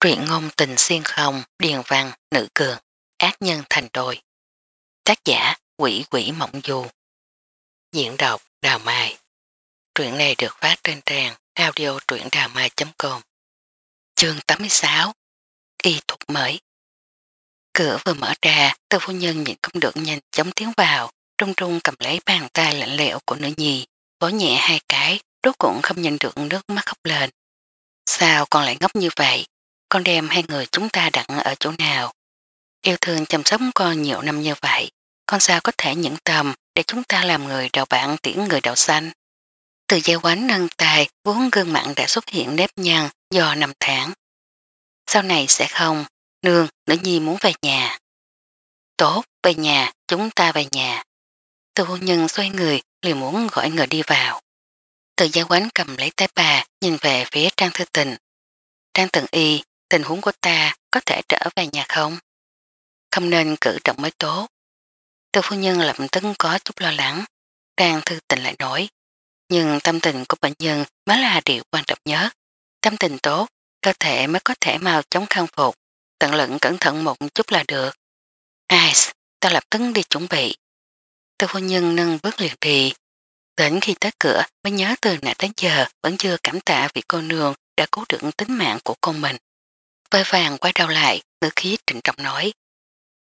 truyện ngôn tình xuyên không, điền văn, nữ cường, ác nhân thành đôi. Tác giả quỷ quỷ mộng du. Diễn đọc Đào Mai. Truyện này được phát trên trang audio truyệnđàmai.com Chương 86 Y thuật mới Cửa vừa mở ra, tư phu nhân nhìn không được nhanh chóng tiếng vào, trung trung cầm lấy bàn tay lạnh lẽo của nữ nhi, vỗ nhẹ hai cái, rốt cũng không nhìn được nước mắt khóc lên. Sao còn lại ngốc như vậy? con đem hai người chúng ta đặt ở chỗ nào. Yêu thương chăm sóc con nhiều năm như vậy, con sao có thể nhẫn tâm để chúng ta làm người đầu bạn tiễn người đầu xanh. Từ dây quánh nâng tài, vốn gương mặn đã xuất hiện nếp nhăn do năm tháng. Sau này sẽ không, nương, nữ nhi muốn về nhà. Tốt, về nhà, chúng ta về nhà. Từ hôn nhân xoay người, liền muốn gọi người đi vào. Từ gia quánh cầm lấy tay bà, nhìn về phía Trang Thư Tình. Trang tận Y tình huống của ta có thể trở về nhà không? Không nên cử động mới tốt. Tư phu nhân lập tức có chút lo lắng, đang thư tình lại nổi. Nhưng tâm tình của bệnh nhân mới là điều quan trọng nhất. Tâm tình tốt, cơ thể mới có thể mau chống khăn phục, tận lẫn cẩn thận một chút là được. Ai, ta lập tức đi chuẩn bị. Tư phu nhân nâng bước liệt đi. Đến khi tới cửa mới nhớ từ nãy đến giờ vẫn chưa cảm tạ vì cô nương đã cứu được tính mạng của con mình vơi vàng quay đầu lại, ngữ khí trịnh trọng nói.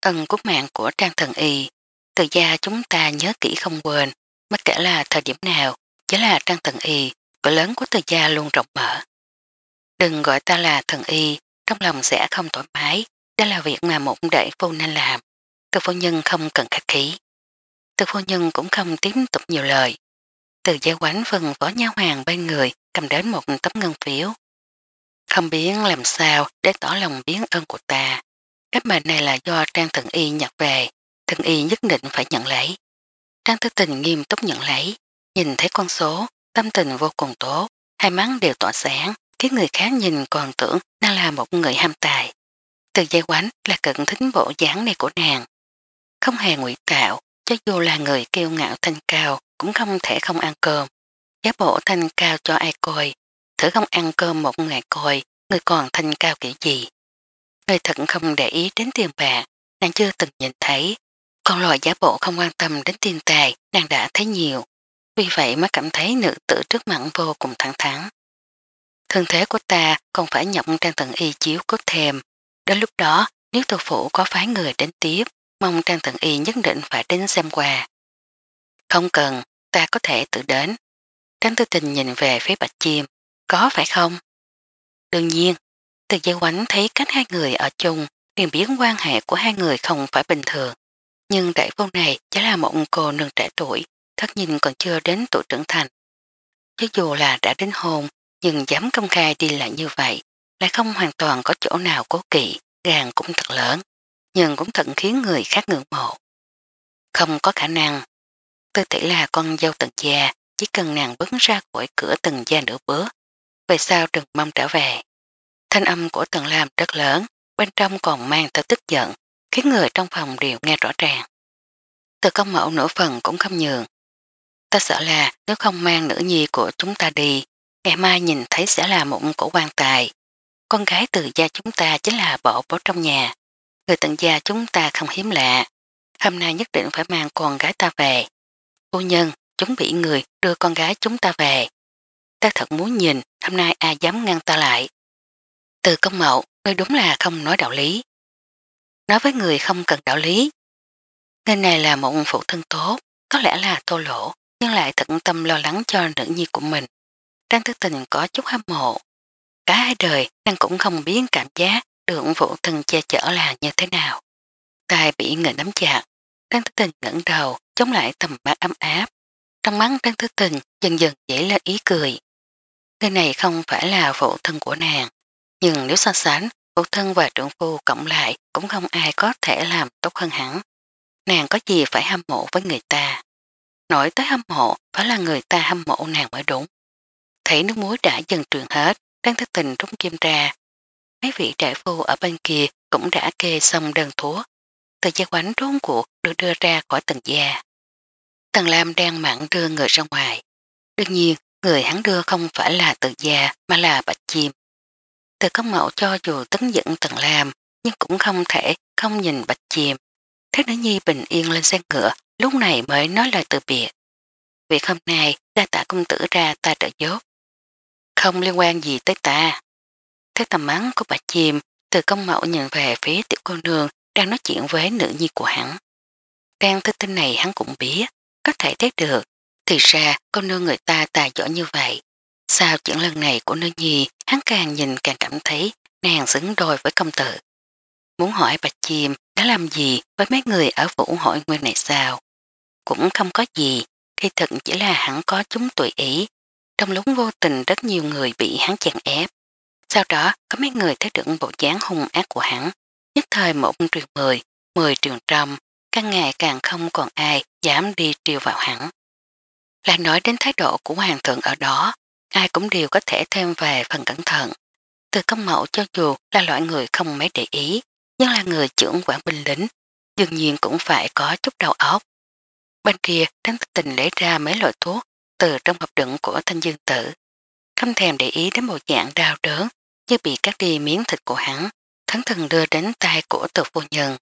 Ân cút mạng của trang thần y, từ gia chúng ta nhớ kỹ không quên, bất kể là thời điểm nào, chỉ là trang thần y, cửa lớn của từ gia luôn rộng mở. Đừng gọi ta là thần y, trong lòng sẽ không thoải mái, đó là việc mà một đại phu nên làm. Từ phu nhân không cần khách khí. Từ phu nhân cũng không tiếp tục nhiều lời. Từ gia Quán phần võ nha hoàng bên người cầm đến một tấm ngân phiếu, không biến làm sao để tỏ lòng biến ơn của ta. cách mệnh này là do Trang Thần Y nhặt về, Thần Y nhất định phải nhận lấy. Trang Thứ Tình nghiêm túc nhận lấy, nhìn thấy con số, tâm tình vô cùng tốt, hai mắt đều tỏa sáng, khiến người khác nhìn còn tưởng nàng là một người ham tài. Từ dây quánh là cận thính bộ dáng này của nàng. Không hề ngụy tạo, cho dù là người kiêu ngạo thanh cao cũng không thể không ăn cơm. Giá bộ thanh cao cho ai coi thử không ăn cơm một ngày coi, người còn thanh cao kiểu gì. Người thật không để ý đến tiền bạc, nàng chưa từng nhìn thấy, còn loại giả bộ không quan tâm đến tiền tài, nàng đã thấy nhiều. Vì vậy mới cảm thấy nữ tử trước mặt vô cùng thẳng thắn. thân thế của ta còn phải nhọc trang tận y chiếu cốt thèm. Đến lúc đó, nếu tổ phủ có phái người đến tiếp, mong trang tận y nhất định phải đến xem quà. Không cần, ta có thể tự đến. Trang tư tình nhìn về phía bạch chim, có phải không? Đương nhiên, từ giây quánh thấy cách hai người ở chung liền biến quan hệ của hai người không phải bình thường. Nhưng đại phu này chỉ là một cô nương trẻ tuổi, thất nhìn còn chưa đến tuổi trưởng thành. Chứ dù là đã đến hôn, nhưng dám công khai đi lại như vậy, lại không hoàn toàn có chỗ nào cố kỵ, ràng cũng thật lớn, nhưng cũng thật khiến người khác ngưỡng mộ. Không có khả năng. Tư tỷ là con dâu tận gia, chỉ cần nàng bước ra khỏi cửa tầng gia nửa bước, về sao đừng mong trở về. Thanh âm của Tần Lam rất lớn, bên trong còn mang tới tức giận, khiến người trong phòng đều nghe rõ ràng. Từ công mẫu nửa phần cũng không nhường. Ta sợ là nếu không mang nữ nhi của chúng ta đi, ngày mai nhìn thấy sẽ là mụn của quan tài. Con gái từ gia chúng ta chính là bộ bố trong nhà. Người tận gia chúng ta không hiếm lạ. Hôm nay nhất định phải mang con gái ta về. Cô nhân, chuẩn bị người đưa con gái chúng ta về. Ta thật muốn nhìn hôm nay ai dám ngăn ta lại. Từ công mậu, ngươi đúng là không nói đạo lý. Nói với người không cần đạo lý. Ngươi này là một phụ thân tốt, có lẽ là tô lỗ, nhưng lại thận tâm lo lắng cho nữ nhi của mình. Trang thức tình có chút hâm mộ. Cả hai đời, nàng cũng không biết cảm giác được phụ thân che chở là như thế nào. Tài bị người nắm chặt, Trang thức tình ngẩn đầu, chống lại tầm mắt ấm áp. Trong mắt Trang thức tình dần dần dễ lên ý cười. Người này không phải là phụ thân của nàng, nhưng nếu so sánh, phụ thân và trưởng phu cộng lại cũng không ai có thể làm tốt hơn hắn. Nàng có gì phải hâm mộ với người ta. Nổi tới hâm mộ phải là người ta hâm mộ nàng mới đúng. Thấy nước muối đã dần trường hết, đang thức tình rút kim ra. Mấy vị đại phu ở bên kia cũng đã kê xong đơn thuốc. Tờ gia quánh rốn cuộc được đưa ra khỏi tầng gia. Tầng Lam đang mặn đưa người ra ngoài. Đương nhiên Người hắn đưa không phải là từ già mà là bạch chim. Từ công mẫu cho dù tấn dẫn tần làm nhưng cũng không thể không nhìn bạch chim. Thế nữ nhi bình yên lên xe ngựa lúc này mới nói lời từ biệt. Việc hôm nay đa tạ công tử ra ta trợ dốt. Không liên quan gì tới ta. Thế tầm mắng của bạch chim từ công mẫu nhận về phía tiểu cô nương đang nói chuyện với nữ nhi của hắn. Trang thức tin này hắn cũng biết, có thể thấy được thì ra con nương người ta tài giỏi như vậy. Sao chuyện lần này của nương nhi hắn càng nhìn càng cảm thấy nàng xứng đôi với công tử. Muốn hỏi bạch chim đã làm gì với mấy người ở vũ hội nguyên này sao? Cũng không có gì, khi thật chỉ là hắn có chúng tùy ý. Trong lúc vô tình rất nhiều người bị hắn chèn ép. Sau đó có mấy người thấy được bộ dáng hung ác của hắn. Nhất thời một triệu mười, mười triệu trăm, càng ngày càng không còn ai dám đi triều vào hắn là nói đến thái độ của hoàng thượng ở đó, ai cũng đều có thể thêm về phần cẩn thận. Từ công mẫu cho dù là loại người không mấy để ý, nhưng là người trưởng quản binh lính, dường nhiên cũng phải có chút đầu óc. Bên kia, đến tình lấy ra mấy loại thuốc từ trong hộp đựng của thanh dương tử. Không thèm để ý đến bộ dạng đau đớn như bị cắt đi miếng thịt của hắn, thắng thần đưa đến tay của tự phu nhân.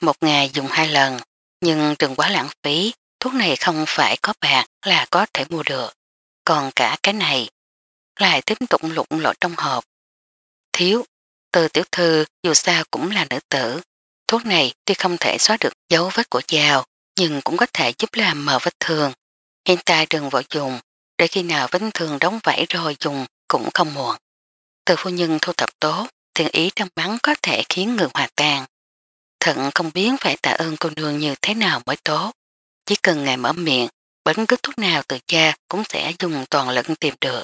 Một ngày dùng hai lần, nhưng đừng quá lãng phí, thuốc này không phải có bạc là có thể mua được. Còn cả cái này, lại tiếp tục lụng lộ trong hộp. Thiếu, từ tiểu thư dù sao cũng là nữ tử. Thuốc này tuy không thể xóa được dấu vết của dao, nhưng cũng có thể giúp làm mờ vết thương. Hiện tại đừng vội dùng, để khi nào vết thương đóng vảy rồi dùng cũng không muộn. Từ phu nhân thu thập tốt, thiện ý trong bắn có thể khiến người hòa tan. Thận không biết phải tạ ơn cô nương như thế nào mới tốt. Chỉ cần ngài mở miệng, bất cứ thuốc nào từ cha cũng sẽ dùng toàn lực tìm được.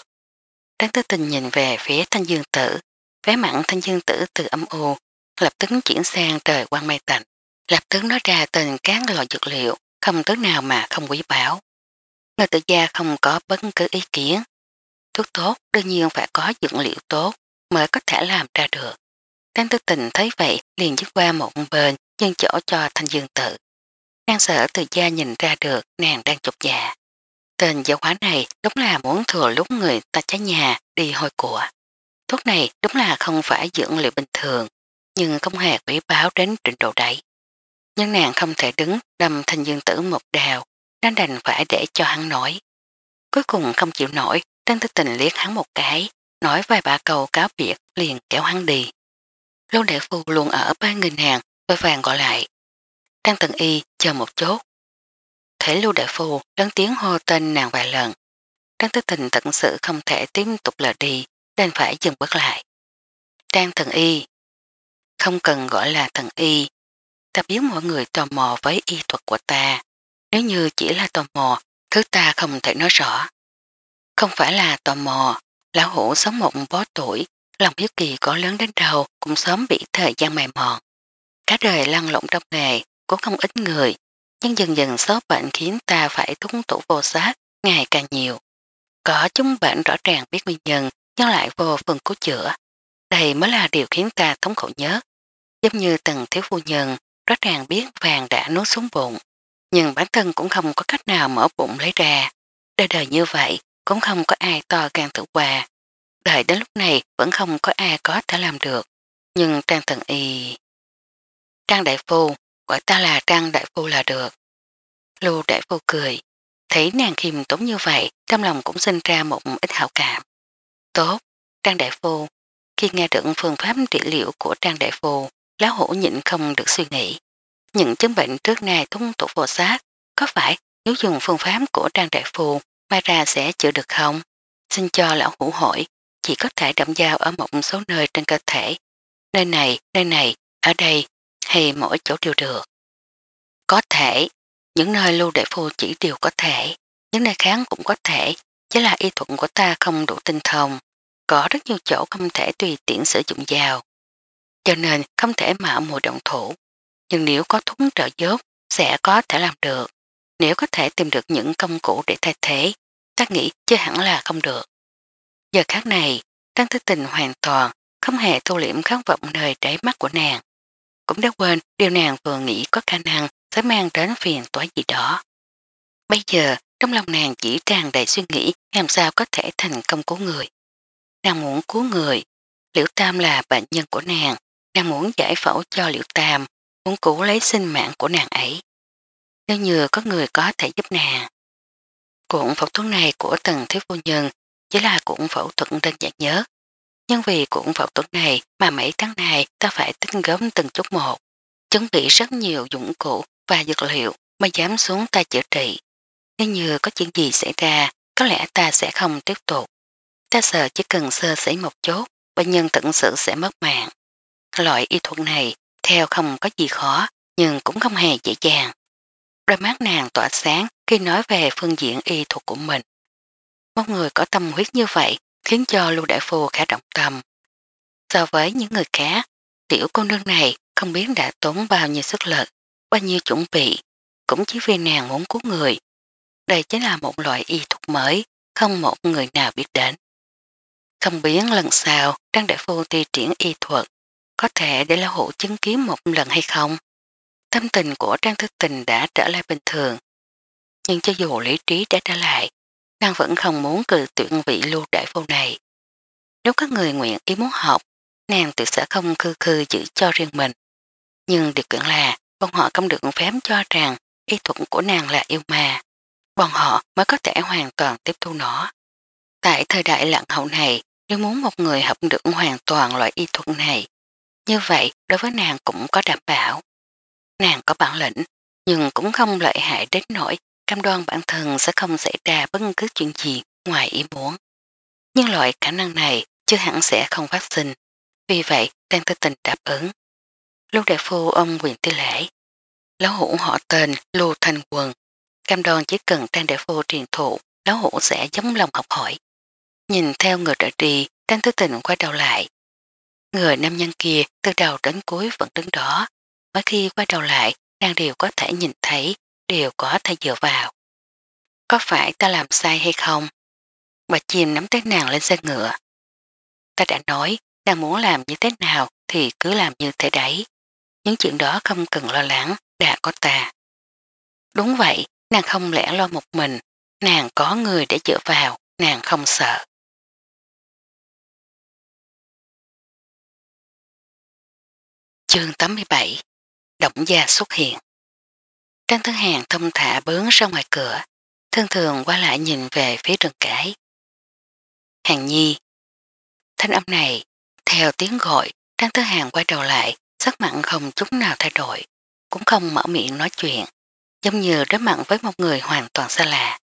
Đáng tư tình nhìn về phía thanh dương tử, vé mặn thanh dương tử từ âm u, lập tức chuyển sang trời quang mây tạnh, lập tức nói ra tình các loại dược liệu, không thứ nào mà không quý bảo. Người tự gia không có bất cứ ý kiến. Thuốc tốt đương nhiên phải có dược liệu tốt mới có thể làm ra được. Đáng tư tình thấy vậy liền dứt qua một bên dân chỗ cho thanh dương tử. Đang sở từ gia nhìn ra được nàng đang chụp dạ. Tên giáo hóa này đúng là muốn thừa lúc người ta trái nhà đi hồi của. Thuốc này đúng là không phải dưỡng liệu bình thường, nhưng không hề quý báo đến trình độ đấy. Nhưng nàng không thể đứng đâm thanh dương tử một đào, đang đành phải để cho hắn nổi. Cuối cùng không chịu nổi, tên thức tình liếc hắn một cái, nói vài bà câu cáo biệt liền kéo hắn đi. Lô Đại Phu luôn ở bên nghìn hàng, vơi vàng gọi lại. Trang Tần Y chờ một chút. Thể lưu đại phù lớn tiếng hô tên nàng vài lần. Trang Tứ Tình tận sự không thể tiếp tục lờ đi, đành phải dừng bước lại. Trang Thần Y Không cần gọi là Thần Y, ta biết mọi người tò mò với y thuật của ta. Nếu như chỉ là tò mò, thứ ta không thể nói rõ. Không phải là tò mò, lão hủ sống một bó tuổi, lòng hiếu kỳ có lớn đến đâu cũng sớm bị thời gian mềm mòn. Cả đời lăn lộn trong nghề, cũng không ít người, nhưng dần dần số bệnh khiến ta phải thúng tủ vô sát ngày càng nhiều. Có chúng bệnh rõ ràng biết nguyên nhân nhưng lại vô phần cứu chữa. Đây mới là điều khiến ta thống khổ nhớ. Giống như tầng thiếu phu nhân rõ ràng biết vàng đã nuốt xuống bụng, nhưng bản thân cũng không có cách nào mở bụng lấy ra. Đời đời như vậy cũng không có ai to gan thử quà. Đợi đến lúc này vẫn không có ai có thể làm được. Nhưng Trang Thần Y... Trang Đại Phu Gọi ta là Trang Đại Phu là được. Lưu Đại Phu cười. Thấy nàng khiêm tốn như vậy, trong lòng cũng sinh ra một ít hảo cảm. Tốt, Trang Đại Phu. Khi nghe được phương pháp trị liệu của Trang Đại Phu, lá hổ nhịn không được suy nghĩ. Những chứng bệnh trước nay thung tục vô sát, có phải nếu dùng phương pháp của Trang Đại Phu mai ra sẽ chữa được không? Xin cho lão hủ hỏi, chỉ có thể đậm dao ở một số nơi trên cơ thể. Nơi này, nơi này, ở đây, thì mỗi chỗ đều được. Có thể, những nơi lưu đệ phu chỉ đều có thể, những nơi kháng cũng có thể, chỉ là y thuận của ta không đủ tinh thông, có rất nhiều chỗ không thể tùy tiện sử dụng dao. Cho nên không thể mạo mùa động thủ, nhưng nếu có thúng trợ giúp sẽ có thể làm được. Nếu có thể tìm được những công cụ để thay thế, ta nghĩ chứ hẳn là không được. Giờ khác này, Trang Thứ Tình hoàn toàn không hề thu liễm khát vọng nơi trái mắt của nàng cũng đã quên điều nàng vừa nghĩ có khả năng sẽ mang đến phiền toái gì đó. Bây giờ, trong lòng nàng chỉ tràn đầy suy nghĩ làm sao có thể thành công cứu người. Nàng muốn cứu người, Liễu Tam là bệnh nhân của nàng, nàng muốn giải phẫu cho Liễu Tam, muốn cứu lấy sinh mạng của nàng ấy. Nếu như có người có thể giúp nàng. Cuộn phẫu thuật này của tầng thiếu phu nhân chỉ là cuộn phẫu thuật đơn giản nhớ, nhưng vì cũng vào tuần này mà mấy tháng này ta phải tính gấm từng chút một, chuẩn bị rất nhiều dụng cụ và dược liệu mới dám xuống ta chữa trị. Nếu như có chuyện gì xảy ra, có lẽ ta sẽ không tiếp tục. Ta sợ chỉ cần sơ sẩy một chút, bệnh nhân tận sự sẽ mất mạng. Loại y thuật này, theo không có gì khó, nhưng cũng không hề dễ dàng. Đôi mắt nàng tỏa sáng khi nói về phương diện y thuật của mình. Một người có tâm huyết như vậy khiến cho Lưu Đại Phu khá động tâm. So với những người khác, tiểu cô nương này không biết đã tốn bao nhiêu sức lực, bao nhiêu chuẩn bị, cũng chỉ vì nàng muốn cứu người. Đây chính là một loại y thuật mới, không một người nào biết đến. Không biết lần sau Trang Đại Phu thi triển y thuật có thể để lão hữu chứng kiến một lần hay không. Tâm tình của Trang Thức Tình đã trở lại bình thường. Nhưng cho dù lý trí đã trở lại, nàng vẫn không muốn cử tuyển vị lưu đại phu này. Nếu các người nguyện ý muốn học, nàng tự sẽ không khư khư giữ cho riêng mình. Nhưng điều kiện là, bọn họ không được phép cho rằng y thuật của nàng là yêu ma. Bọn họ mới có thể hoàn toàn tiếp thu nó. Tại thời đại lạng hậu này, nếu muốn một người học được hoàn toàn loại y thuật này, như vậy đối với nàng cũng có đảm bảo. Nàng có bản lĩnh, nhưng cũng không lợi hại đến nỗi cam đoan bản thân sẽ không xảy ra bất cứ chuyện gì ngoài ý muốn. Nhưng loại khả năng này chưa hẳn sẽ không phát sinh, vì vậy đang tư tình đáp ứng. Lưu Đại Phu ông quyền tư lễ, lão hữu họ tên Lưu Thanh Quần, cam đoan chỉ cần Trang Đại Phu truyền thụ, lão hữu sẽ giống lòng học hỏi. Nhìn theo người trở đi, đang tư tình quay đầu lại. Người nam nhân kia từ đầu đến cuối vẫn đứng đó, mấy khi quay đầu lại đang đều có thể nhìn thấy đều có thể dựa vào. Có phải ta làm sai hay không? Bà chim nắm tay nàng lên xe ngựa. Ta đã nói, nàng muốn làm như thế nào thì cứ làm như thế đấy. Những chuyện đó không cần lo lắng, đã có ta. Đúng vậy, nàng không lẽ lo một mình, nàng có người để dựa vào, nàng không sợ. Chương 87 Động gia xuất hiện Trang Thân Hàng thông thả bướng ra ngoài cửa, thường thường qua lại nhìn về phía trường cải. Hàng Nhi Thanh âm này, theo tiếng gọi, Trang Thân Hàng quay đầu lại, sắc mặn không chút nào thay đổi, cũng không mở miệng nói chuyện, giống như đối mặn với một người hoàn toàn xa lạ.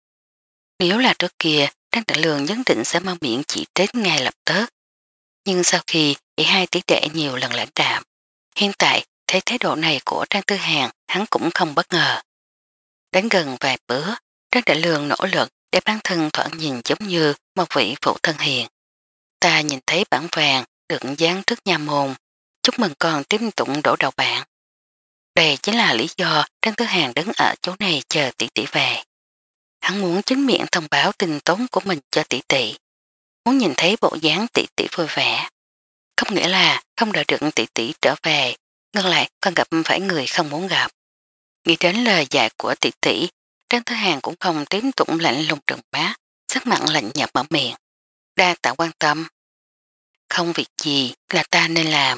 Nếu là trước kia, Trang Đại Lương nhấn định sẽ mang miệng chỉ tết ngay lập tức. Nhưng sau khi bị hai tỷ đệ nhiều lần lãnh đạm, hiện tại Thấy thái độ này của Trang Tư Hàng hắn cũng không bất ngờ. Đến gần vài bữa, Trang Đại Lương nỗ lực để bản thân thoảng nhìn giống như một vị phụ thân hiền. Ta nhìn thấy bản vàng được dán trước nhà môn, chúc mừng con tiếp tụng đổ đầu bạn. Đây chính là lý do Trang Tư Hàng đứng ở chỗ này chờ tỷ tỷ về. Hắn muốn chứng miệng thông báo tình tốn của mình cho tỷ tỷ. Muốn nhìn thấy bộ dáng tỷ tỷ vui vẻ. Không nghĩa là không đợi được tỷ tỷ trở về ngân lại con gặp phải người không muốn gặp. Nghĩ đến lời dạy của tỷ tỷ, Trang Thứ Hàng cũng không tím tụng lạnh lùng trừng má sắc mặn lạnh nhập mở miệng. Đa tạo quan tâm. Không việc gì là ta nên làm.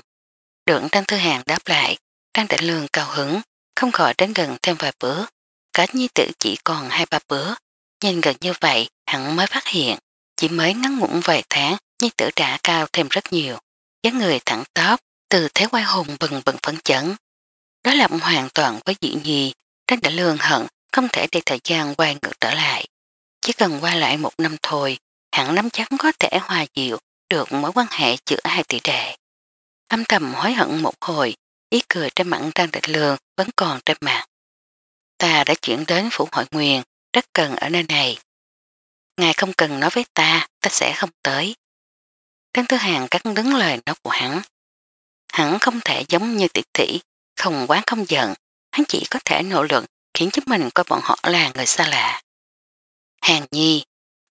Được Trang Thứ Hàng đáp lại, Trang Đại Lương cao hứng, không khỏi đến gần thêm vài bữa. Cả như tự chỉ còn hai ba bữa. Nhìn gần như vậy, hẳn mới phát hiện, chỉ mới ngắn ngủn vài tháng, nhi tử trả cao thêm rất nhiều. dáng người thẳng tóc, từ thế quay hùng bừng bừng phấn chấn. Đó là hoàn toàn với dị nhi, đang đã lương hận, không thể để thời gian quay ngược trở lại. Chỉ cần qua lại một năm thôi, hẳn nắm chắn có thể hòa dịu được mối quan hệ giữa hai tỷ đệ. Âm thầm hối hận một hồi, ý cười trên mặn đang định lương vẫn còn trên mặt. Ta đã chuyển đến phủ hội nguyên, rất cần ở nơi này. Ngài không cần nói với ta, ta sẽ không tới. Trang thứ Hàng cắt đứng lời nói của hắn, hắn không thể giống như tỷ tỷ, không quán không giận, hắn chỉ có thể nỗ lực khiến chính mình coi bọn họ là người xa lạ. Hàng nhi,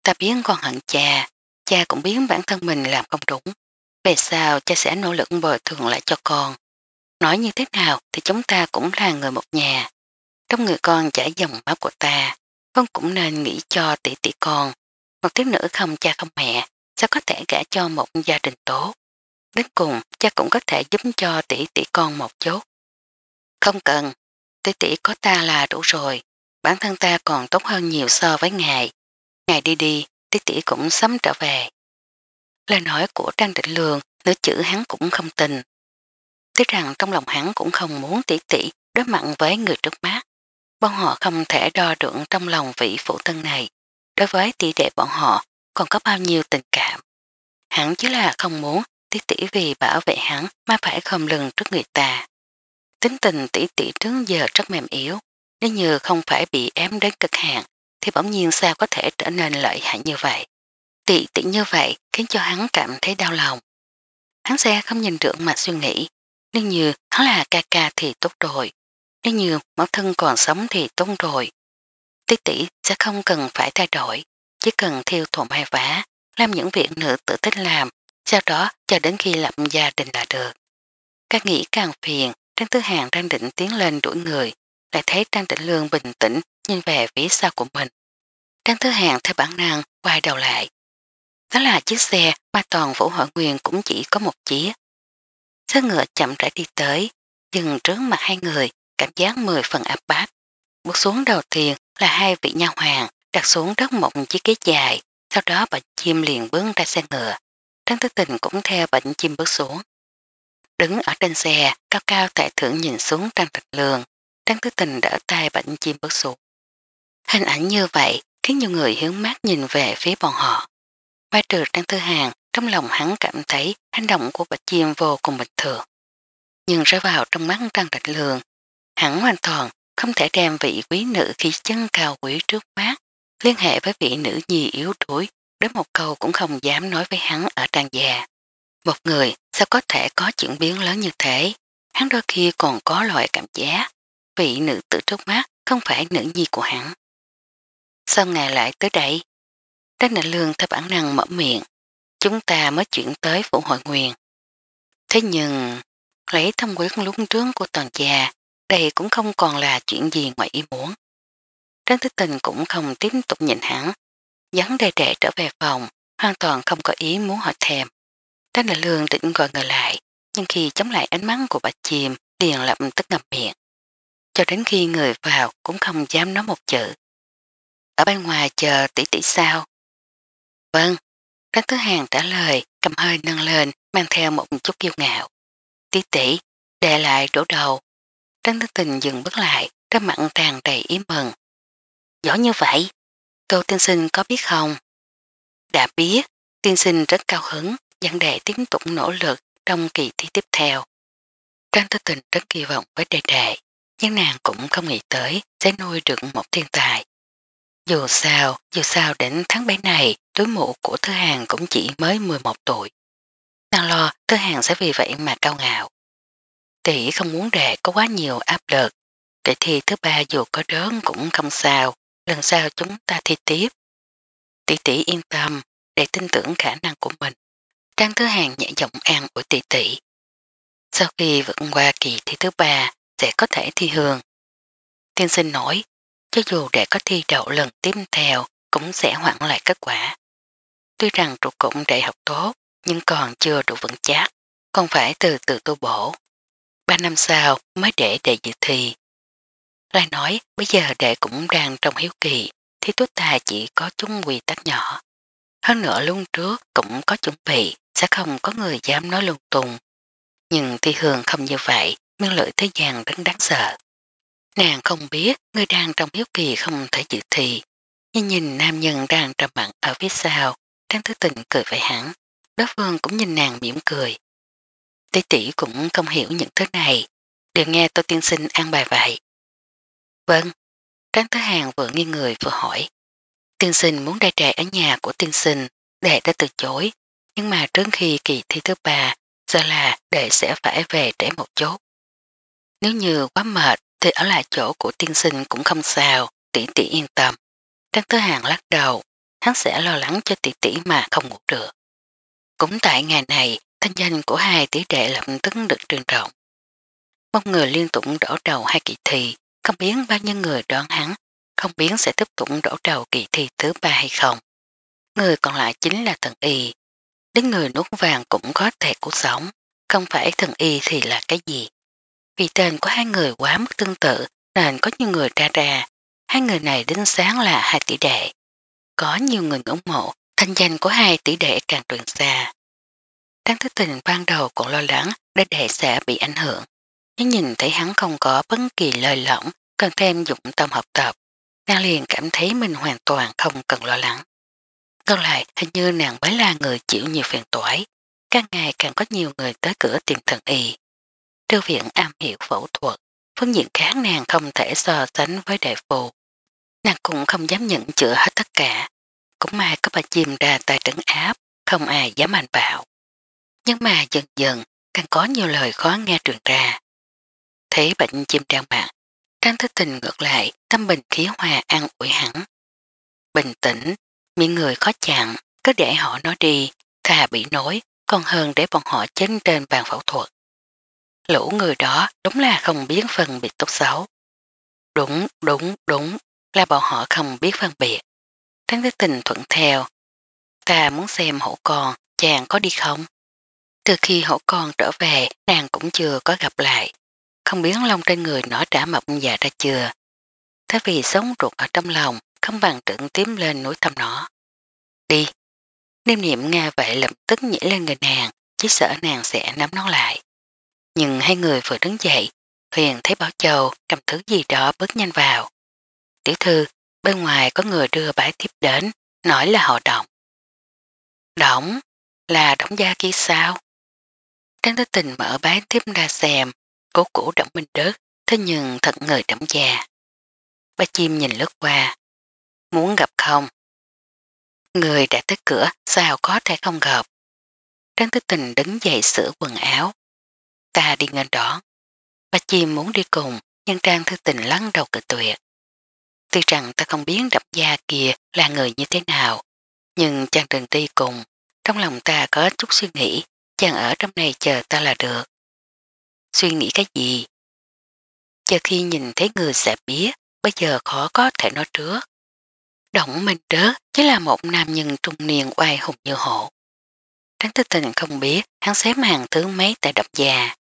ta biến con hận cha, cha cũng biến bản thân mình làm không đúng. Về sao cha sẽ nỗ lực bồi thường lại cho con. Nói như thế nào thì chúng ta cũng là người một nhà. Trong người con chảy dòng máu của ta, con cũng nên nghĩ cho tỷ tỷ con. Một tiếp nữ không cha không mẹ, sao có thể gả cho một gia đình tốt. Đến cùng, cha cũng có thể giúp cho tỷ tỷ con một chút. Không cần, tỷ tỷ có ta là đủ rồi. Bản thân ta còn tốt hơn nhiều so với ngài. Ngài đi đi, tỷ tỷ cũng sắm trở về. Lời nói của Trang Định Lương, nửa chữ hắn cũng không tin. Tiếc rằng trong lòng hắn cũng không muốn tỷ tỷ đối mặn với người trước mắt. Bọn họ không thể đo đựng trong lòng vị phụ thân này. Đối với tỷ đệ bọn họ còn có bao nhiêu tình cảm. Hắn chứ là không muốn tỷ tỷ vì bảo vệ hắn mà phải khom lừng trước người ta. Tính tình tỷ tỷ trước giờ rất mềm yếu, nếu như không phải bị ém đến cực hạn thì bỗng nhiên sao có thể trở nên lợi hại như vậy. Tỷ tỷ như vậy khiến cho hắn cảm thấy đau lòng. Hắn sẽ không nhìn được mà suy nghĩ, nếu như hắn là ca ca thì tốt rồi, nếu như mẫu thân còn sống thì tốt rồi. Tỷ tỷ sẽ không cần phải thay đổi, chỉ cần thiêu thuận hai vá, làm những việc nữ tự thích làm sau đó chờ đến khi lập gia đình là được. Các nghĩ càng phiền, Trang Tứ Hàng đang định tiến lên đuổi người, lại thấy Trang Tĩnh Lương bình tĩnh nhìn về phía sau của mình. Trang Tứ Hàng theo bản năng quay đầu lại. Đó là chiếc xe mà toàn vũ hội nguyên cũng chỉ có một chiếc. Xe ngựa chậm rãi đi tới, dừng trước mặt hai người, cảm giác mười phần áp bát. Bước xuống đầu tiên là hai vị nha hoàng đặt xuống đất một chiếc ghế dài, sau đó bà chim liền bướng ra xe ngựa. Trang Tư Tình cũng theo bệnh chim bước xuống. Đứng ở trên xe, cao cao tại thưởng nhìn xuống trang trạch lường, Trang Tư Tình đỡ tay bệnh chim bước xuống. Hình ảnh như vậy khiến nhiều người hướng mắt nhìn về phía bọn họ. Ngoài trừ Trang Tư Hàng, trong lòng hắn cảm thấy hành động của bạch chim vô cùng bình thường. Nhưng rơi vào trong mắt Trang Trạch Lường, hắn hoàn toàn không thể đem vị quý nữ khí chân cao quý trước mắt liên hệ với vị nữ nhi yếu đuối đến một câu cũng không dám nói với hắn ở trang già. Một người sao có thể có chuyển biến lớn như thế, hắn đôi khi còn có loại cảm giác vị nữ tử trước mắt không phải nữ nhi của hắn. Sao ngày lại tới đây? đánh Nạ Lương theo bản năng mở miệng, chúng ta mới chuyển tới phụ hội nguyền. Thế nhưng, lấy thông quyết lúng trướng của toàn già, đây cũng không còn là chuyện gì ngoài ý muốn. Trác Thích Tình cũng không tiếp tục nhìn hắn, Dắn đề trẻ trở về phòng, hoàn toàn không có ý muốn hỏi thèm. Trác Đại Lương định gọi người lại, nhưng khi chống lại ánh mắt của bà chìm, liền lập tức ngập miệng. Cho đến khi người vào cũng không dám nói một chữ. Ở bên ngoài chờ tỷ tỷ sao? Vâng, Trác Thứ Hàng trả lời, cầm hơi nâng lên, mang theo một chút kiêu ngạo. Tỷ tỷ, đè lại đổ đầu. Trác Thứ Tình dừng bước lại, trên mặn tràn đầy ý mừng. Giỏi như vậy, Tô tiên sinh có biết không? Đã biết, tiên sinh rất cao hứng, dẫn đệ tiếp tục nỗ lực trong kỳ thi tiếp theo. Trang tư tình rất kỳ vọng với đệ đệ, nhưng nàng cũng không nghĩ tới sẽ nuôi được một thiên tài. Dù sao, dù sao đến tháng 7 này, đối mụ của Thư Hàng cũng chỉ mới 11 tuổi. Nàng lo Thư Hàng sẽ vì vậy mà cao ngạo. Tỷ không muốn đệ có quá nhiều áp lực, để thi thứ ba dù có rớn cũng không sao, lần sau chúng ta thi tiếp. Tỷ tỷ yên tâm, để tin tưởng khả năng của mình. Trang Thứ Hàng nhẹ giọng an ủi tỷ tỷ. Sau khi vượt qua kỳ thi thứ ba, sẽ có thể thi hương. Tiên sinh nói, cho dù để có thi đậu lần tiếp theo, cũng sẽ hoãn lại kết quả. Tuy rằng trụ cụm đại học tốt, nhưng còn chưa đủ vững chắc, còn phải từ từ tu bổ. Ba năm sau mới để đệ dự thi, Loài nói bây giờ đệ cũng đang trong hiếu kỳ, thì tốt ta chỉ có chung quy tắc nhỏ. Hơn nữa luôn trước cũng có chuẩn bị, sẽ không có người dám nói lung tung. Nhưng thi hương không như vậy, miên lưỡi thế gian đến đáng sợ. Nàng không biết người đang trong hiếu kỳ không thể dự thi, nhưng nhìn nam nhân đang trầm mặn ở phía sau, đang thứ tình cười với hẳn. Đối phương cũng nhìn nàng mỉm cười. Tỷ tỷ cũng không hiểu những thứ này, đều nghe tôi tiên sinh an bài vậy. Vâng. trang Thứ Hàng vừa nghi người vừa hỏi. Tiên sinh muốn đai trẻ ở nhà của tiên sinh, đệ đã từ chối, nhưng mà trước khi kỳ thi thứ ba, giờ là đệ sẽ phải về trẻ một chút. Nếu như quá mệt thì ở lại chỗ của tiên sinh cũng không sao, tỷ tỷ yên tâm. trang Thứ Hàng lắc đầu, hắn sẽ lo lắng cho tỷ tỷ mà không ngủ được. Cũng tại ngày này, thanh danh của hai tỷ đệ lập tức được trường rộng. Một người liên tục đổ đầu hai kỳ thi, không biết bao nhiêu người đoán hắn, không biết sẽ tiếp tục đổ đầu kỳ thi thứ ba hay không. Người còn lại chính là thần y. Đến người nuốt vàng cũng có thể cuộc sống, không phải thần y thì là cái gì. Vì tên của hai người quá mức tương tự nên có nhiều người ra ra, hai người này đến sáng là hai tỷ đệ. Có nhiều người ủng hộ, thanh danh của hai tỷ đệ càng truyền xa. đáng Thế Tình ban đầu còn lo lắng để đệ sẽ bị ảnh hưởng nhưng nhìn thấy hắn không có bất kỳ lời lỏng cần thêm dụng tâm học tập, nàng liền cảm thấy mình hoàn toàn không cần lo lắng. Ngược lại, hình như nàng mới là người chịu nhiều phiền toái, càng ngày càng có nhiều người tới cửa tìm thần y. Trư viện am hiểu phẫu thuật, phương diện khác nàng không thể so sánh với đại phụ. Nàng cũng không dám nhận chữa hết tất cả, cũng may có bà chim ra tay trấn áp, không ai dám mạnh bảo. Nhưng mà dần dần, càng có nhiều lời khó nghe truyền ra thấy bệnh chim trang bạc. Trang thức tình ngược lại, tâm bình khí hòa an ủi hẳn. Bình tĩnh, miệng người khó chặn, cứ để họ nói đi, thà bị nói, còn hơn để bọn họ chết trên bàn phẫu thuật. Lũ người đó đúng là không biết phân biệt tốt xấu. Đúng, đúng, đúng, là bọn họ không biết phân biệt. Trang thức tình thuận theo. Ta muốn xem hổ con, chàng có đi không? Từ khi hổ con trở về, nàng cũng chưa có gặp lại không biết lông trên người nó trả mập già ra chưa. Thế vì sống ruột ở trong lòng, không bằng trưởng tím lên núi thăm nó. Đi. Niêm niệm nghe vậy lập tức nhảy lên người nàng, chỉ sợ nàng sẽ nắm nó lại. Nhưng hai người vừa đứng dậy, liền thấy bảo châu cầm thứ gì đó bước nhanh vào. Tiểu thư, bên ngoài có người đưa bãi tiếp đến, nói là họ động. Động? Là động gia kia sao? Trang Tích Tình mở bãi tiếp ra xem, cố củ đậm bình đất, thế nhưng thật người đậm già. Ba chim nhìn lướt qua, muốn gặp không? Người đã tới cửa sao có thể không gặp? Trang Tư Tình đứng dậy sửa quần áo. Ta đi ngân đó, Ba chim muốn đi cùng, nhưng Trang Tư Tình lăn đầu cự tuyệt. Tuy rằng ta không biết đập gia kia là người như thế nào, nhưng chàng đừng đi cùng. Trong lòng ta có chút suy nghĩ, chàng ở trong này chờ ta là được suy nghĩ cái gì. Chờ khi nhìn thấy người sẽ biết, bây giờ khó có thể nói trước. Động Minh Trớ chỉ là một nam nhân trung niên oai hùng như hộ. Trắng tư tình không biết hắn xếp hàng thứ mấy tại độc già.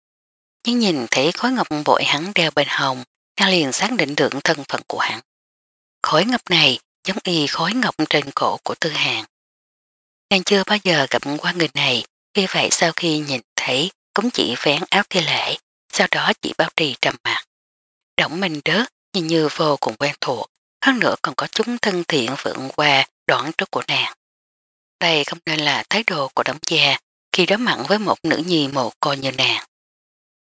Nhưng nhìn thấy khối ngọc bội hắn đeo bên hồng, nàng liền xác định được thân phận của hắn. Khối ngọc này giống y khối ngọc trên cổ của tư hàng. Nàng chưa bao giờ gặp qua người này, vì vậy sau khi nhìn thấy cũng chỉ vén áo thi lễ, sau đó chỉ bao trì trầm mặt. Động mình đớt nhìn như vô cùng quen thuộc, hơn nữa còn có chúng thân thiện vượng qua đoạn trước của nàng. Đây không nên là thái độ của đống già khi đối mặn với một nữ nhi mồ côi như nàng.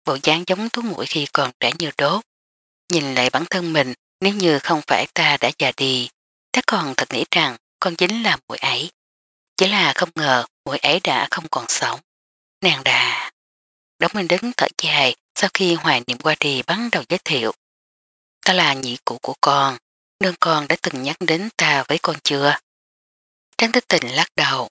Bộ dáng giống thú mũi khi còn trẻ như đốt. Nhìn lại bản thân mình nếu như không phải ta đã già đi, ta còn thật nghĩ rằng con chính là mũi ấy. Chỉ là không ngờ mũi ấy đã không còn sống. Nàng đã... Đống Minh Đức thở dài sau khi Hoàng Niệm qua đi bắt đầu giới thiệu. Ta là nhị cụ của con, đơn con đã từng nhắc đến ta với con chưa? Trang tích tình lắc đầu.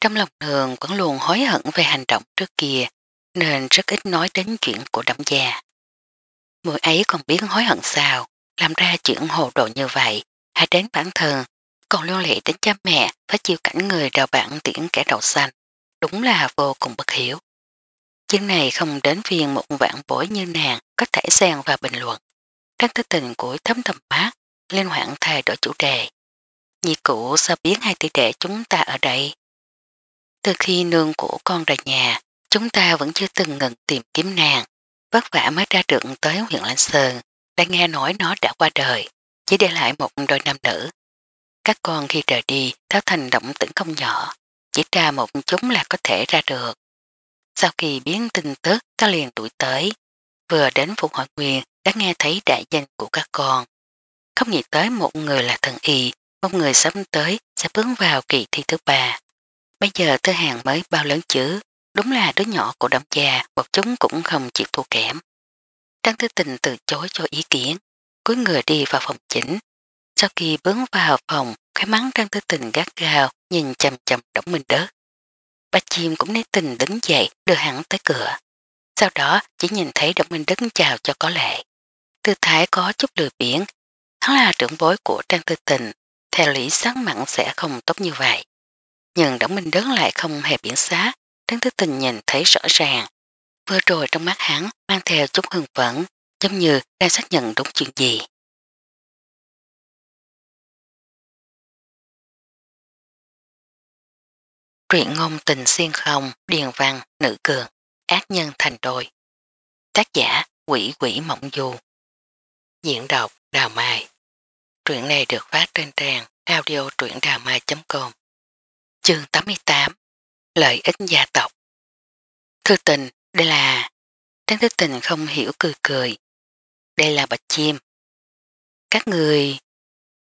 Trong lòng thường vẫn luôn hối hận về hành động trước kia, nên rất ít nói đến chuyện của đống già. Mùi ấy còn biết hối hận sao, làm ra chuyện hồ đồ như vậy, hãy đến bản thân, còn lưu lệ đến cha mẹ phải chịu cảnh người đào bản tiễn kẻ đầu xanh. Đúng là vô cùng bất hiểu. Chuyện này không đến phiền một vạn bối như nàng có thể xen và bình luận. Trác Thế Tình của thấm thầm mát, liên hoảng thay đổi chủ đề. Nhị cụ sao biến hai tỷ đệ chúng ta ở đây? Từ khi nương của con rời nhà, chúng ta vẫn chưa từng ngừng tìm kiếm nàng. Vất vả mới ra được tới huyện Lan Sơn, đã nghe nói nó đã qua đời, chỉ để lại một đôi nam nữ. Các con khi rời đi, tháo thành động tĩnh không nhỏ, chỉ ra một chúng là có thể ra được. Sau khi biến tin tức, ta liền đuổi tới. Vừa đến Phục Hội Quyền đã nghe thấy đại danh của các con. Không nghĩ tới một người là thần y, một người sắp tới sẽ bước vào kỳ thi thứ ba. Bây giờ thứ hàng mới bao lớn chứ, đúng là đứa nhỏ của đám già, một chúng cũng không chịu thua kém. Trang Tư Tình từ chối cho ý kiến, cuối người đi vào phòng chỉnh. Sau khi bước vào phòng, cái mắng Trang Tư Tình gắt gào nhìn chầm chầm Đổng Minh Đớt. Bà chim cũng nấy tình đứng dậy, đưa hắn tới cửa. Sau đó, chỉ nhìn thấy Độc Minh Đức chào cho có lệ. Tư thái có chút lười biển. Hắn là trưởng bối của Trang Tư Tình. Theo lý sáng mặn sẽ không tốt như vậy. Nhưng Độc Minh Đức lại không hề biển xá. Trang Tư Tình nhìn thấy rõ ràng. Vừa rồi trong mắt hắn mang theo chút hưng phẫn giống như đang xác nhận đúng chuyện gì. Truyện ngôn tình xuyên không, điền văn, nữ cường, ác nhân thành đôi. Tác giả quỷ quỷ mộng du. Diễn đọc Đào Mai. Truyện này được phát trên trang audio truyệnđàmai.com Chương 88 Lợi ích gia tộc Thư tình, đây là... Tráng thư tình không hiểu cười cười. Đây là bạch chim. Các người...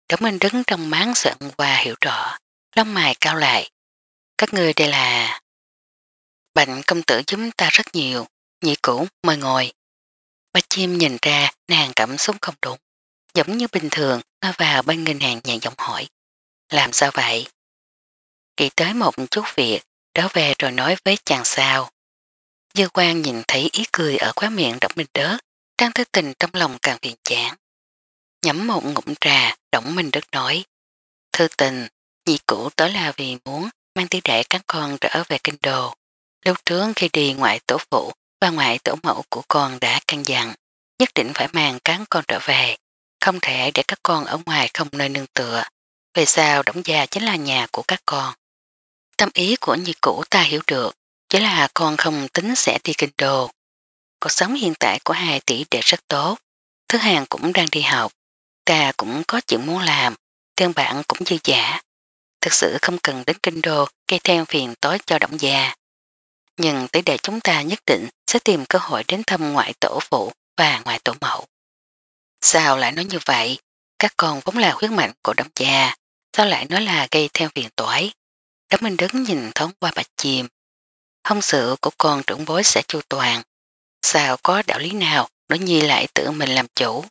Đống anh đứng trong máng sợn và hiểu rõ. Lông mài cao lại, các người đây là... Bệnh công tử chúng ta rất nhiều, nhị cũ mời ngồi. Ba chim nhìn ra nàng cảm xúc không đúng, giống như bình thường nó vào bên ngân hàng nhẹ giọng hỏi. Làm sao vậy? Kỳ tới một chút việc, đó về rồi nói với chàng sao. Dư quan nhìn thấy ý cười ở khóa miệng động mình đớt, trang thức tình trong lòng càng phiền chán. Nhắm một ngụm trà, động mình đớt nói. Thư tình, nhị cũ tới là vì muốn mang thi đệ các con trở về kinh đồ. Lúc trướng khi đi ngoại tổ phụ và ngoại tổ mẫu của con đã căn dặn, nhất định phải mang các con trở về, không thể để các con ở ngoài không nơi nương tựa. Về sao đóng gia chính là nhà của các con. Tâm ý của nhi cũ ta hiểu được, chỉ là con không tính sẽ đi kinh đồ. Cuộc sống hiện tại của hai tỷ đệ rất tốt, thứ hàng cũng đang đi học, ta cũng có chuyện muốn làm, tương bản cũng dư giả, thực sự không cần đến kinh đô gây theo phiền tối cho động gia. Nhưng tỷ đệ chúng ta nhất định sẽ tìm cơ hội đến thăm ngoại tổ phụ và ngoại tổ mẫu. Sao lại nói như vậy? Các con vốn là khuyến mạnh của động gia, sao lại nói là gây theo phiền toái? Đám Minh đứng nhìn thoáng qua bạch chìm. Không sự của con trưởng bối sẽ chu toàn. Sao có đạo lý nào nó nhi lại tự mình làm chủ?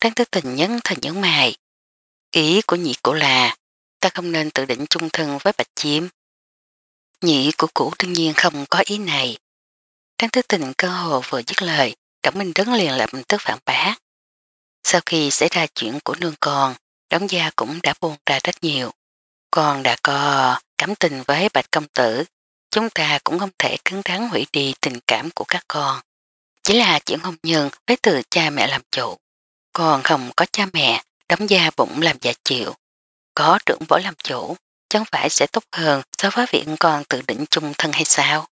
Đáng thức tình nhấn thành nhấn mài. Ý của nhị cổ là ta không nên tự định chung thân với bạch chiếm. nhị của cũ đương nhiên không có ý này. Trang thức tình cơ hồ vừa dứt lời, Đổng Minh Trấn liền lập tức phản bác. Sau khi xảy ra chuyện của nương con, đóng gia cũng đã buồn ra rất nhiều. Con đã có cảm tình với bạch công tử, chúng ta cũng không thể cứng thắng hủy đi tình cảm của các con. Chỉ là chuyện hôn nhân với từ cha mẹ làm chủ. Con không có cha mẹ, đóng gia bụng làm giả chịu có trưởng võ làm chủ, chẳng phải sẽ tốt hơn so với viện còn tự định chung thân hay sao?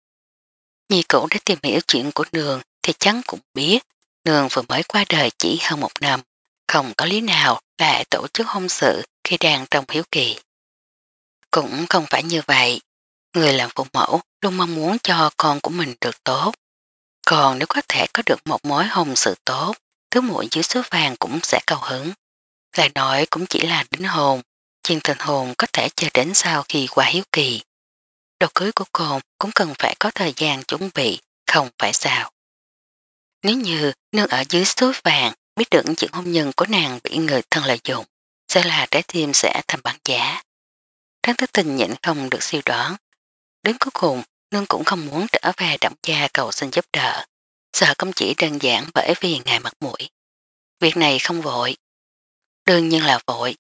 Nhi cũ đã tìm hiểu chuyện của nương thì chắn cũng biết nương vừa mới qua đời chỉ hơn một năm, không có lý nào lại tổ chức hôn sự khi đang trong hiếu kỳ. Cũng không phải như vậy, người làm phụ mẫu luôn mong muốn cho con của mình được tốt. Còn nếu có thể có được một mối hôn sự tốt, thứ mũi dưới số vàng cũng sẽ cao hứng. Lại nói cũng chỉ là đính hồn, Chuyện tình hồn có thể chờ đến sau khi qua hiếu kỳ. Đồ cưới của cô cũng cần phải có thời gian chuẩn bị, không phải sao. Nếu như nương ở dưới suối vàng biết được chuyện hôn nhân của nàng bị người thân lợi dụng, sẽ là trái tim sẽ thành bản giá. Tráng thức tình nhịn không được siêu đoán. Đến cuối cùng, nương cũng không muốn trở về đậm gia cầu xin giúp đỡ. Sợ công chỉ đơn giản bởi vì ngài mặt mũi. Việc này không vội. Đương nhiên là vội,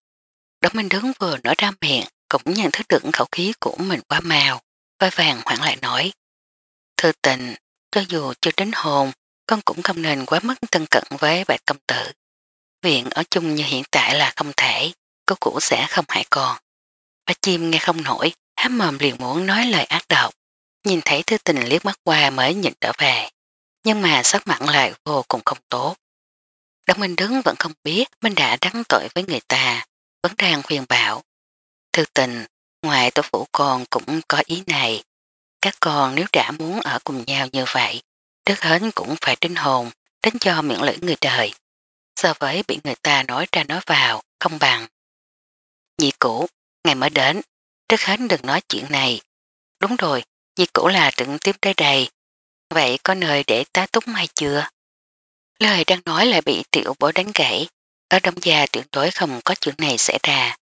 Đỗ Minh Đứng vừa nói ra miệng cũng nhận thức được khẩu khí của mình quá màu, vai vàng hoảng lại nói. Thư tình, cho dù chưa đến hồn, con cũng không nên quá mất tân cận với bạch công tử. Viện ở chung như hiện tại là không thể, cô cũ sẽ không hại con. Bà chim nghe không nổi, há mồm liền muốn nói lời ác độc. Nhìn thấy thư tình liếc mắt qua mới nhìn trở về. Nhưng mà sắc mặn lại vô cùng không tốt. Đông Minh Đứng vẫn không biết mình đã đắng tội với người ta vẫn đang khuyên bảo. Thư tình, ngoài tổ phụ con cũng có ý này. Các con nếu đã muốn ở cùng nhau như vậy, trước hết cũng phải trinh hồn, tránh cho miệng lưỡi người đời. So với bị người ta nói ra nói vào, không bằng. Nhị cũ, ngày mới đến, trước hết đừng nói chuyện này. Đúng rồi, nhị cũ là trực tiếp tới đây. Vậy có nơi để tá túng hay chưa? Lời đang nói lại bị tiểu bố đánh gãy. Ở Đông gia tuyệt đối không có chuyện này xảy ra.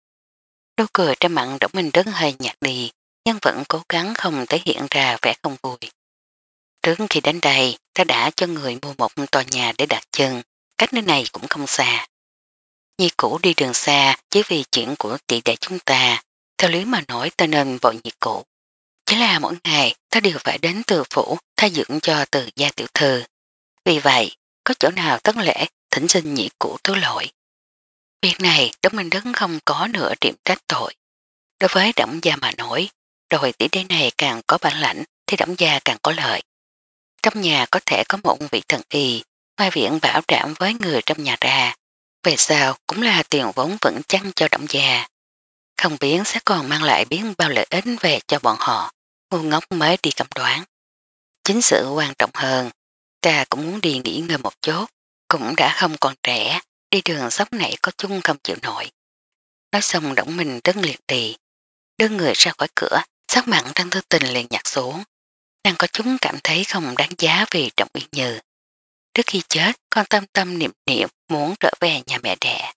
Đô cười trên mặn Đỗ Minh Đức hơi nhạt đi, nhưng vẫn cố gắng không thể hiện ra vẻ không vui. Trước khi đến đây, ta đã cho người mua một tòa nhà để đặt chân, cách nơi này cũng không xa. Nhi cũ đi đường xa chỉ vì chuyện của tỷ đệ chúng ta, theo lý mà nói ta nên vội nhi cũ. Chỉ là mỗi ngày ta đều phải đến từ phủ thay dưỡng cho từ gia tiểu thư. Vì vậy, có chỗ nào tất lẽ thỉnh xin nhị cũ thứ lỗi. Việc này Đỗ Minh Đức không có nửa điểm trách tội. Đối với đẩm gia mà nói, đòi tỷ đế này càng có bản lãnh thì đẩm gia càng có lợi. Trong nhà có thể có một vị thần y, mai viện bảo đảm với người trong nhà ra. Về sau cũng là tiền vốn vững chắc cho đẩm gia. Không biến sẽ còn mang lại biến bao lợi ích về cho bọn họ. Ngu ngốc mới đi cầm đoán. Chính sự quan trọng hơn, ta cũng muốn đi nghỉ ngơi một chút, cũng đã không còn trẻ đi đường sóc này có chung không chịu nổi. Nói xong động mình rất liệt tì, đưa người ra khỏi cửa, sắc mặn Trang Thư Tình liền nhặt xuống. Nàng có chúng cảm thấy không đáng giá vì Trọng yên Như. Trước khi chết, con tâm tâm niệm niệm muốn trở về nhà mẹ đẻ.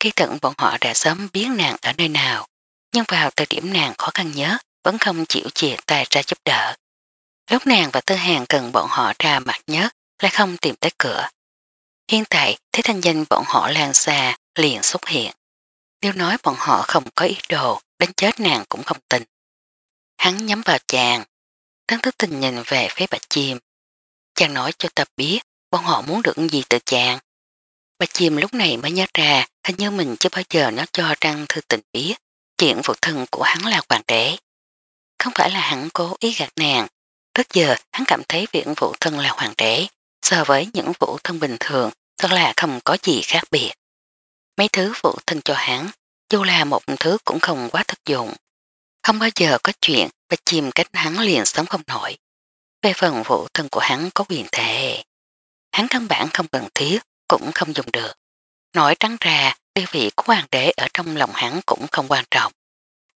Khi tận bọn họ đã sớm biết nàng ở nơi nào, nhưng vào thời điểm nàng khó khăn nhớ, vẫn không chịu chìa tay ra giúp đỡ. Lúc nàng và tư hàng cần bọn họ ra mặt nhớ, lại không tìm tới cửa. Hiện tại, thế thanh danh bọn họ làng xa liền xuất hiện. Nếu nói bọn họ không có ý đồ, đánh chết nàng cũng không tin. Hắn nhắm vào chàng. Đáng thức tình nhìn về phía bạch chim. Chàng nói cho ta biết bọn họ muốn được gì từ chàng. Bạch chim lúc này mới nhớ ra hình như mình chưa bao giờ nó cho Trang Thư Tình biết chuyện phụ thân của hắn là hoàng đế. Không phải là hắn cố ý gạt nàng. Trước giờ hắn cảm thấy viện phụ thân là hoàng đế so với những vũ thân bình thường thật là không có gì khác biệt. Mấy thứ vũ thân cho hắn, dù là một thứ cũng không quá thực dụng. Không bao giờ có chuyện và chìm cách hắn liền sống không nổi. Về phần vũ thân của hắn có quyền thể. Hắn căn bản không cần thiết, cũng không dùng được. nổi trắng ra, địa vị của hoàng đế ở trong lòng hắn cũng không quan trọng.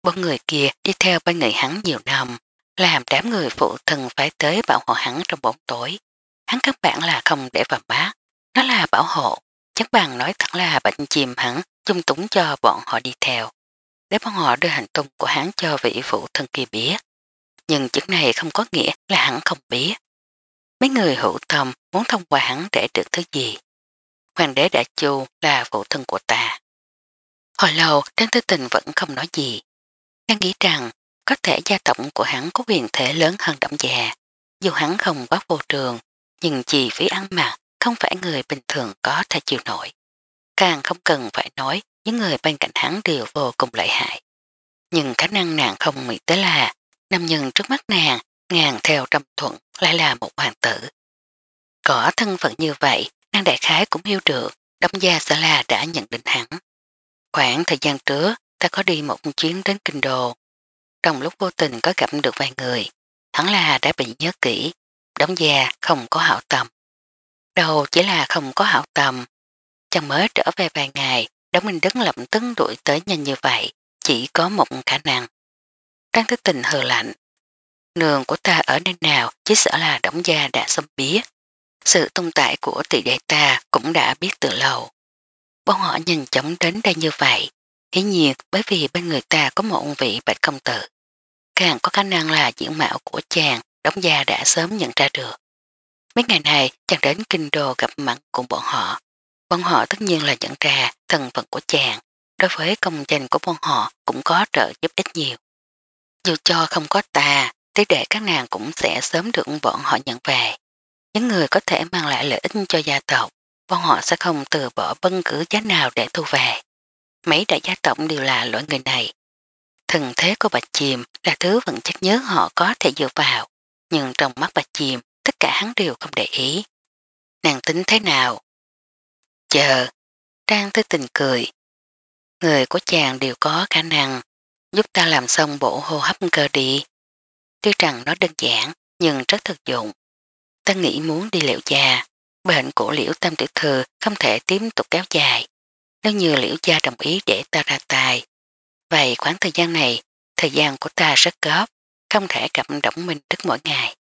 Bọn người kia đi theo bên người hắn nhiều năm, làm đám người phụ thân phải tới bảo hộ hắn trong bóng tối. Hắn các bạn là không để vào bát, nó là bảo hộ, chắc bằng nói thẳng là bệnh chìm hắn chung túng cho bọn họ đi theo, để bọn họ đưa hành tung của hắn cho vị phụ thân kia biết. Nhưng chuyện này không có nghĩa là hắn không biết. Mấy người hữu tâm muốn thông qua hắn để được thứ gì. Hoàng đế đã chu là phụ thân của ta. Hồi lâu Trang Tư Tình vẫn không nói gì. Đang nghĩ rằng có thể gia tộc của hắn có quyền thể lớn hơn đậm già, dù hắn không quá vô trường, nhưng chi phí ăn mặc không phải người bình thường có thể chịu nổi. Càng không cần phải nói, những người bên cạnh hắn đều vô cùng lợi hại. Nhưng khả năng nàng không nghĩ tới là, nam nhân trước mắt nàng ngàn theo trăm thuận, lại là một hoàng tử. Có thân phận như vậy, nàng đại khái cũng hiểu được, đóng gia sẽ là đã nhận định hắn. Khoảng thời gian trước, ta có đi một chuyến đến Kinh Đô. Trong lúc vô tình có gặp được vài người, hắn là đã bị nhớ kỹ đóng già không có hảo tâm. Đầu chỉ là không có hảo tâm. Chàng mới trở về vài ngày, đóng minh đứng lậm tức đuổi tới nhanh như vậy, chỉ có một khả năng. Trang thức tình hờ lạnh. Nường của ta ở nơi nào chỉ sợ là đóng gia đã xâm biết. Sự tồn tại của tỷ đệ ta cũng đã biết từ lâu. Bọn họ nhanh chóng đến đây như vậy, hiển nhiên bởi vì bên người ta có một vị bạch công tử. Càng có khả năng là diễn mạo của chàng đóng gia đã sớm nhận ra được. Mấy ngày này chàng đến kinh đô gặp mặt cùng bọn họ. Bọn họ tất nhiên là nhận ra thân phận của chàng, đối với công trình của bọn họ cũng có trợ giúp ít nhiều. Dù cho không có ta, tỷ đệ các nàng cũng sẽ sớm được bọn họ nhận về. Những người có thể mang lại lợi ích cho gia tộc, bọn họ sẽ không từ bỏ bất cứ giá nào để thu về. Mấy đại gia tộc đều là loại người này. Thần thế của bạch chìm là thứ vẫn chắc nhớ họ có thể dựa vào nhưng trong mắt bà chìm tất cả hắn đều không để ý. Nàng tính thế nào? Chờ, Trang Tư Tình cười. Người của chàng đều có khả năng giúp ta làm xong bộ hô hấp cơ đi. Tuy rằng nó đơn giản nhưng rất thực dụng. Ta nghĩ muốn đi liệu già, bệnh của liễu tam tiểu thư không thể tiếp tục kéo dài. Nếu như liễu gia đồng ý để ta ra tài, vậy khoảng thời gian này, thời gian của ta rất góp không thể gặp Đổng mình Đức mỗi ngày.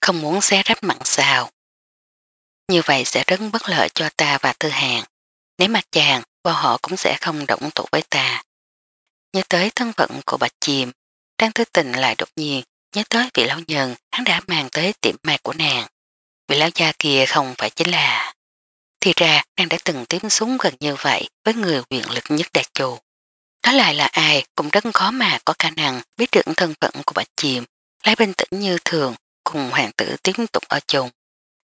Không muốn xé rách mặn xào. Như vậy sẽ rất bất lợi cho ta và tư hàng. Nếu mà chàng, bọn họ cũng sẽ không động tụ với ta. Nhớ tới thân phận của bạch chìm, Trang Tư Tình lại đột nhiên nhớ tới vị lão nhân hắn đã mang tới tiệm mạc của nàng. Vị lão gia kia không phải chính là... Thì ra nàng đã từng tiếp súng gần như vậy với người quyền lực nhất đại trù. Đó lại là ai cũng rất khó mà có khả năng biết được thân phận của bạch chìm, lấy bình tĩnh như thường, cùng hoàng tử tiếp tục ở chung.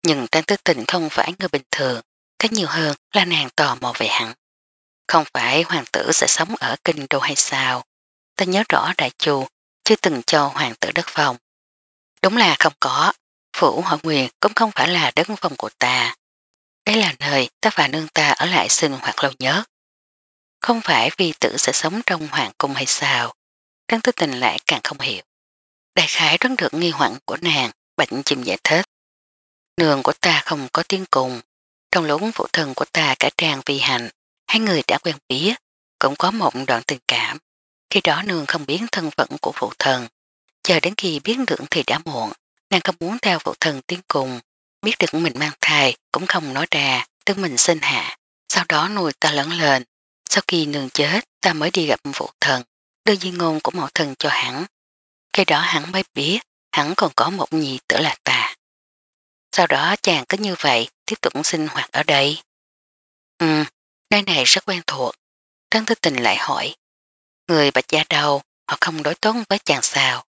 Nhưng Trang tư Tình không phải người bình thường, cái nhiều hơn là nàng tò mò về hắn. Không phải hoàng tử sẽ sống ở kinh đô hay sao? Ta nhớ rõ đại chù, chưa từng cho hoàng tử đất phòng. Đúng là không có, phủ hội nguyền cũng không phải là đất phòng của ta. Đây là nơi ta và nương ta ở lại sinh hoạt lâu nhất không phải vì tử sẽ sống trong hoàng cung hay sao? Trang tư tình lại càng không hiểu. Đại khái đoán được nghi hoặc của nàng, bạch chìm giải thích. Nương của ta không có tiếng cùng. Trong lũng phụ thần của ta cả trang vi hành, hai người đã quen biết, cũng có một đoạn tình cảm. Khi đó nương không biến thân phận của phụ thần. Chờ đến khi biết được thì đã muộn, nàng không muốn theo phụ thần tiến cùng. Biết được mình mang thai cũng không nói ra, tức mình sinh hạ, sau đó nuôi ta lớn lên. Sau khi nương chết ta mới đi gặp phụ thần, đưa di ngôn của mẫu thần cho hắn. Khi đó hắn mới biết hắn còn có một nhị tử là ta. Sau đó chàng cứ như vậy tiếp tục sinh hoạt ở đây. Ừ, nơi này rất quen thuộc. Trấn Tư Tình lại hỏi. Người bạch gia đâu? họ không đối tốt với chàng sao.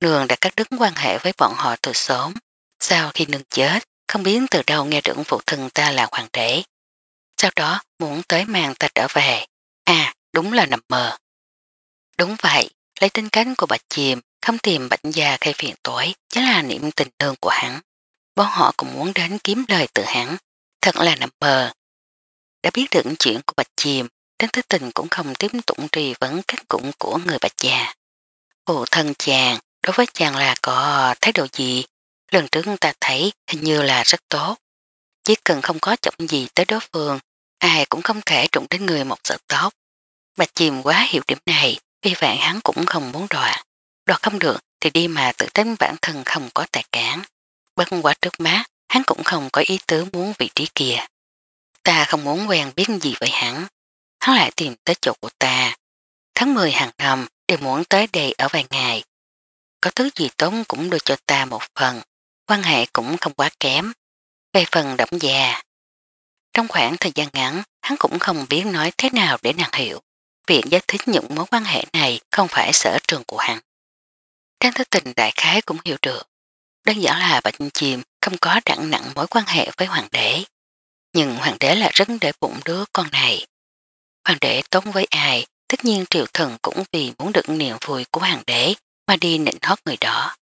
Nương đã cắt đứt quan hệ với bọn họ từ sớm. Sau khi nương chết, không biết từ đâu nghe trưởng phụ thần ta là hoàng đế sau đó muốn tới màn ta trở về. À, đúng là nằm mờ. Đúng vậy, lấy tinh cánh của bạch chìm, không tìm bạch già khai phiền tối, chính là niệm tình thương của hắn. Bọn họ cũng muốn đến kiếm lời từ hắn, thật là nằm mờ. Đã biết được chuyện của bạch chìm, đến thứ tình cũng không tiếp tục trì vấn cách cụng của người bạch già. Phụ thân chàng, đối với chàng là có thái độ gì? Lần trước ta thấy hình như là rất tốt. Chỉ cần không có trọng gì tới đối phương, ai cũng không thể trụng đến người một sợ tóc. Bạch chìm quá hiểu điểm này, vì vậy hắn cũng không muốn đoạt. Đoạt không được thì đi mà tự tính bản thân không có tài cản. Bất quả trước mắt, hắn cũng không có ý tứ muốn vị trí kia. Ta không muốn quen biết gì với hắn. Hắn lại tìm tới chỗ của ta. Tháng 10 hàng năm đều muốn tới đây ở vài ngày. Có thứ gì tốn cũng đưa cho ta một phần. Quan hệ cũng không quá kém. Về phần đẩm già, trong khoảng thời gian ngắn, hắn cũng không biết nói thế nào để nàng hiểu. Viện giải thích những mối quan hệ này không phải sở trường của hắn. Trang thức tình đại khái cũng hiểu được. Đơn giản là bệnh chìm không có đặng nặng mối quan hệ với hoàng đế. Nhưng hoàng đế là rất để bụng đứa con này. Hoàng đế tốn với ai, tất nhiên triều thần cũng vì muốn được niềm vui của hoàng đế mà đi nịnh hót người đó.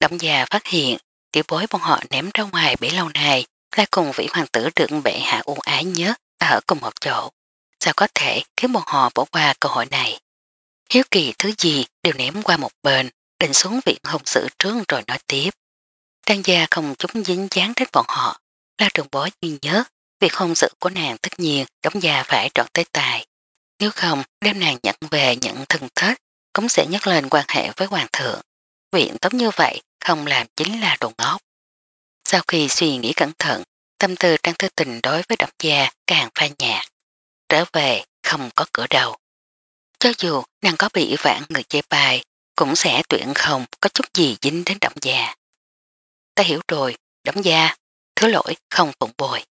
Đống già phát hiện tiểu bối bọn họ ném ra ngoài bể lâu này là cùng vĩ hoàng tử được bệ hạ ưu ái nhớ ở cùng một chỗ. Sao có thể khiến bọn họ bỏ qua cơ hội này? Hiếu kỳ thứ gì đều ném qua một bên, định xuống viện hồng sự trước rồi nói tiếp. Trang gia không chúng dính dáng đến bọn họ, là trường bối duy nhớ, việc hôn sự của nàng tất nhiên đóng gia phải trọn tới tài. Nếu không, đem nàng nhận về nhận thân thết, cũng sẽ nhắc lên quan hệ với hoàng thượng. Viện tốt như vậy không làm chính là đồ ngốc. Sau khi suy nghĩ cẩn thận, tâm tư trang thư tình đối với độc gia càng pha nhạt. Trở về không có cửa đầu. Cho dù nàng có bị vãn người chê bài, cũng sẽ tuyển không có chút gì dính đến động gia. Ta hiểu rồi, động gia, thứ lỗi không phụng bồi.